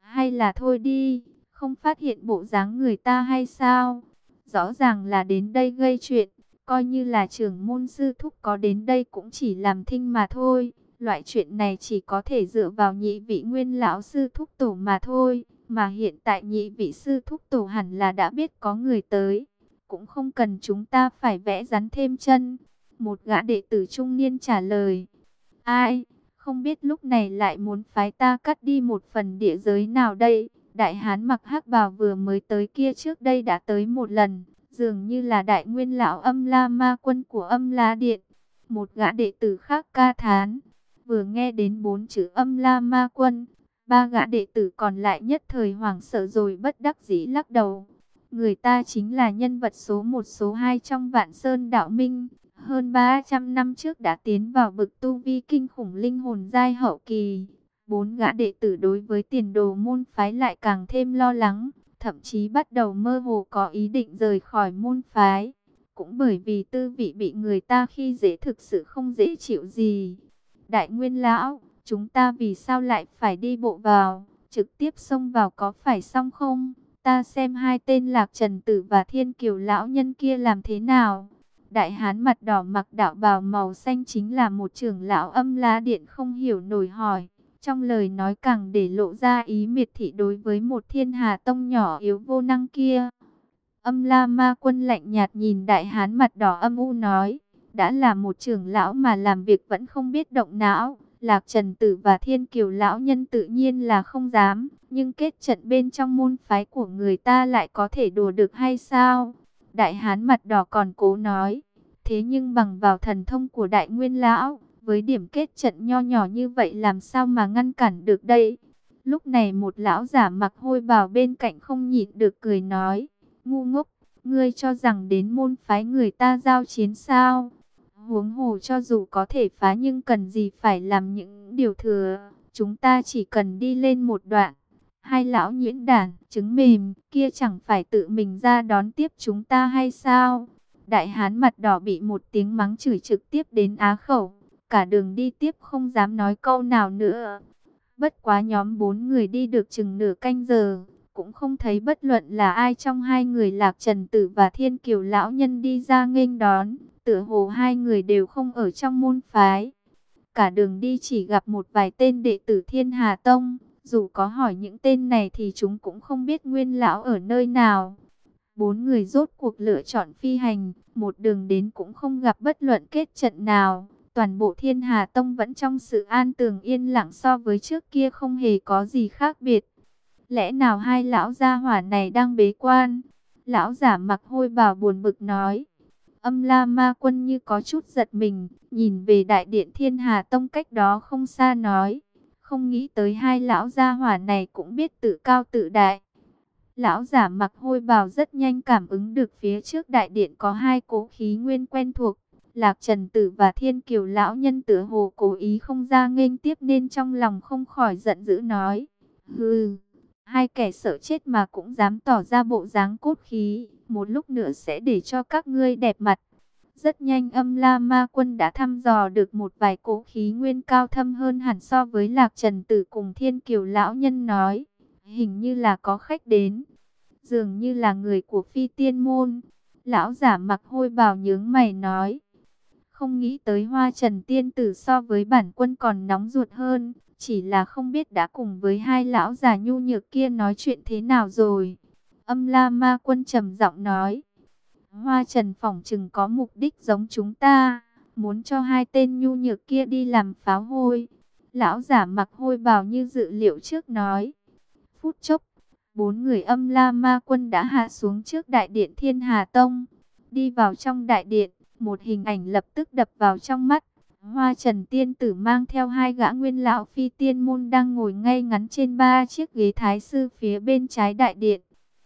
Hay là thôi đi, không phát hiện bộ dáng người ta hay sao? Rõ ràng là đến đây gây chuyện, coi như là trưởng môn sư thúc có đến đây cũng chỉ làm thinh mà thôi. Loại chuyện này chỉ có thể dựa vào nhị vị nguyên lão sư thúc tổ mà thôi. Mà hiện tại nhị vị sư thúc tổ hẳn là đã biết có người tới. Cũng không cần chúng ta phải vẽ rắn thêm chân. Một gã đệ tử trung niên trả lời. Ai? Không biết lúc này lại muốn phái ta cắt đi một phần địa giới nào đây? Đại hán mặc hắc bào vừa mới tới kia trước đây đã tới một lần, dường như là đại nguyên lão âm la ma quân của âm la điện. Một gã đệ tử khác ca thán, vừa nghe đến bốn chữ âm la ma quân, ba gã đệ tử còn lại nhất thời hoảng sợ rồi bất đắc dĩ lắc đầu. Người ta chính là nhân vật số một số hai trong vạn sơn đạo minh, hơn 300 năm trước đã tiến vào bực tu vi kinh khủng linh hồn giai hậu kỳ. Bốn gã đệ tử đối với tiền đồ môn phái lại càng thêm lo lắng, thậm chí bắt đầu mơ hồ có ý định rời khỏi môn phái. cũng bởi vì tư vị bị người ta khi dễ thực sự không dễ chịu gì. Đại nguyên lão, chúng ta vì sao lại phải đi bộ vào, trực tiếp xông vào có phải xong không? Ta xem hai tên lạc trần tử và thiên kiều lão nhân kia làm thế nào? Đại hán mặt đỏ mặc đạo bào màu xanh chính là một trưởng lão âm la điện không hiểu nổi hỏi. Trong lời nói càng để lộ ra ý miệt thị đối với một thiên hà tông nhỏ yếu vô năng kia. Âm la ma quân lạnh nhạt nhìn đại hán mặt đỏ âm u nói. Đã là một trưởng lão mà làm việc vẫn không biết động não. Lạc Trần Tử và Thiên Kiều lão nhân tự nhiên là không dám. Nhưng kết trận bên trong môn phái của người ta lại có thể đùa được hay sao? Đại hán mặt đỏ còn cố nói. Thế nhưng bằng vào thần thông của đại nguyên lão, với điểm kết trận nho nhỏ như vậy làm sao mà ngăn cản được đây? Lúc này một lão giả mặc hôi bào bên cạnh không nhịn được cười nói. Ngu ngốc, ngươi cho rằng đến môn phái người ta giao chiến sao? Huống hồ cho dù có thể phá nhưng cần gì phải làm những điều thừa. Chúng ta chỉ cần đi lên một đoạn. Hai lão nhuyễn đản, trứng mềm, kia chẳng phải tự mình ra đón tiếp chúng ta hay sao? Đại hán mặt đỏ bị một tiếng mắng chửi trực tiếp đến á khẩu. Cả đường đi tiếp không dám nói câu nào nữa. Bất quá nhóm bốn người đi được chừng nửa canh giờ. Cũng không thấy bất luận là ai trong hai người lạc trần tử và thiên kiều lão nhân đi ra nghênh đón. Tựa hồ hai người đều không ở trong môn phái. Cả đường đi chỉ gặp một vài tên đệ tử thiên hà tông. Dù có hỏi những tên này thì chúng cũng không biết nguyên lão ở nơi nào. Bốn người rốt cuộc lựa chọn phi hành, một đường đến cũng không gặp bất luận kết trận nào. Toàn bộ thiên hà tông vẫn trong sự an tường yên lặng so với trước kia không hề có gì khác biệt. Lẽ nào hai lão gia hỏa này đang bế quan? Lão giả mặc hôi bào buồn bực nói. Âm la ma quân như có chút giật mình, nhìn về đại điện thiên hà tông cách đó không xa nói. Không nghĩ tới hai lão gia hỏa này cũng biết tự cao tự đại. Lão giả mặc hôi bào rất nhanh cảm ứng được phía trước đại điện có hai cố khí nguyên quen thuộc. Lạc Trần Tử và Thiên Kiều lão nhân tử hồ cố ý không ra nghênh tiếp nên trong lòng không khỏi giận dữ nói. Hừ, hai kẻ sợ chết mà cũng dám tỏ ra bộ dáng cốt khí, một lúc nữa sẽ để cho các ngươi đẹp mặt. Rất nhanh âm la ma quân đã thăm dò được một vài cỗ khí nguyên cao thâm hơn hẳn so với Lạc Trần Tử cùng Thiên Kiều lão nhân nói. Hình như là có khách đến. Dường như là người của phi tiên môn. Lão giả mặc hôi bào nhướng mày nói. Không nghĩ tới hoa trần tiên tử so với bản quân còn nóng ruột hơn. Chỉ là không biết đã cùng với hai lão già nhu nhược kia nói chuyện thế nào rồi. Âm la ma quân trầm giọng nói. Hoa trần phỏng chừng có mục đích giống chúng ta. Muốn cho hai tên nhu nhược kia đi làm pháo hôi. Lão giả mặc hôi bào như dự liệu trước nói. Phút chốc, bốn người âm la ma quân đã hạ xuống trước đại điện Thiên Hà Tông. Đi vào trong đại điện, một hình ảnh lập tức đập vào trong mắt. Hoa Trần Tiên Tử mang theo hai gã nguyên lão phi tiên môn đang ngồi ngay ngắn trên ba chiếc ghế thái sư phía bên trái đại điện.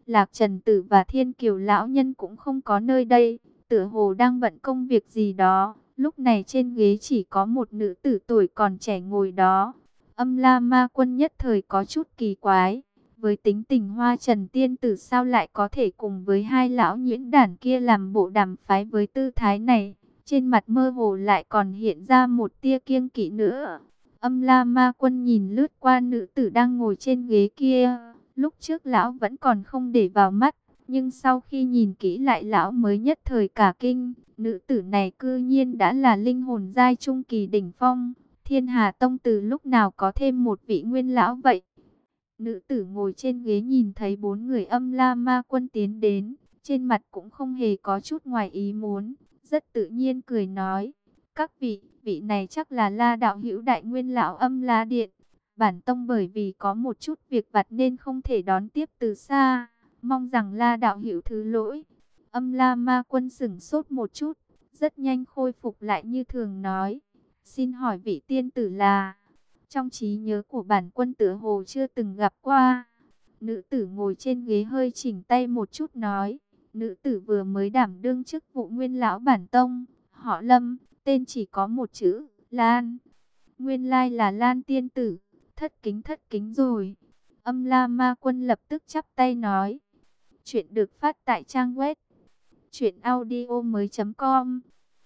Lạc Trần Tử và Thiên Kiều lão nhân cũng không có nơi đây, tựa hồ đang bận công việc gì đó. Lúc này trên ghế chỉ có một nữ tử tuổi còn trẻ ngồi đó. Âm La Ma Quân nhất thời có chút kỳ quái. Với tính tình hoa trần tiên tử sao lại có thể cùng với hai lão nhuyễn đản kia làm bộ đàm phái với tư thái này. Trên mặt mơ hồ lại còn hiện ra một tia kiêng kỵ nữa. Âm la ma quân nhìn lướt qua nữ tử đang ngồi trên ghế kia. Lúc trước lão vẫn còn không để vào mắt. Nhưng sau khi nhìn kỹ lại lão mới nhất thời cả kinh. Nữ tử này cư nhiên đã là linh hồn giai trung kỳ đỉnh phong. Thiên Hà Tông từ lúc nào có thêm một vị nguyên lão vậy? Nữ tử ngồi trên ghế nhìn thấy bốn người âm la ma quân tiến đến, trên mặt cũng không hề có chút ngoài ý muốn, rất tự nhiên cười nói, các vị, vị này chắc là la đạo hữu đại nguyên lão âm la điện, bản tông bởi vì có một chút việc vặt nên không thể đón tiếp từ xa, mong rằng la đạo hiểu thứ lỗi. Âm la ma quân sửng sốt một chút, rất nhanh khôi phục lại như thường nói, xin hỏi vị tiên tử là... Trong trí nhớ của bản quân tử hồ chưa từng gặp qua. Nữ tử ngồi trên ghế hơi chỉnh tay một chút nói. Nữ tử vừa mới đảm đương chức vụ nguyên lão bản tông. Họ Lâm, tên chỉ có một chữ, Lan. Nguyên lai là Lan tiên tử. Thất kính thất kính rồi. Âm la ma quân lập tức chắp tay nói. Chuyện được phát tại trang web Chuyện audio mới com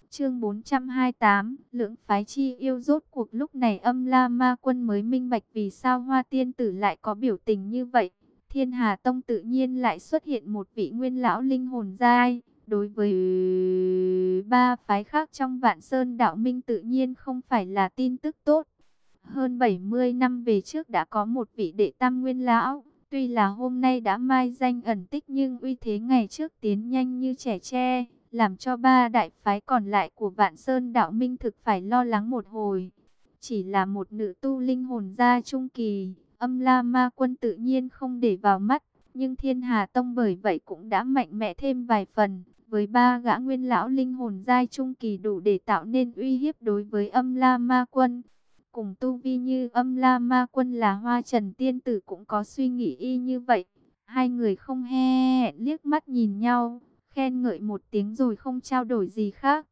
Chương 428 Lưỡng phái chi yêu rốt cuộc lúc này âm la ma quân mới minh bạch vì sao hoa tiên tử lại có biểu tình như vậy. Thiên Hà Tông tự nhiên lại xuất hiện một vị nguyên lão linh hồn giai. Đối với ba phái khác trong vạn sơn đạo minh tự nhiên không phải là tin tức tốt. Hơn 70 năm về trước đã có một vị đệ tam nguyên lão. Tuy là hôm nay đã mai danh ẩn tích nhưng uy thế ngày trước tiến nhanh như trẻ tre. Làm cho ba đại phái còn lại của vạn sơn đạo minh thực phải lo lắng một hồi. Chỉ là một nữ tu linh hồn gia trung kỳ Âm La Ma Quân tự nhiên không để vào mắt, nhưng Thiên Hà Tông bởi vậy cũng đã mạnh mẽ thêm vài phần. Với ba gã nguyên lão linh hồn giai trung kỳ đủ để tạo nên uy hiếp đối với âm La Ma Quân. Cùng tu vi như âm La Ma Quân là Hoa Trần Tiên Tử cũng có suy nghĩ y như vậy. Hai người không he liếc mắt nhìn nhau, khen ngợi một tiếng rồi không trao đổi gì khác.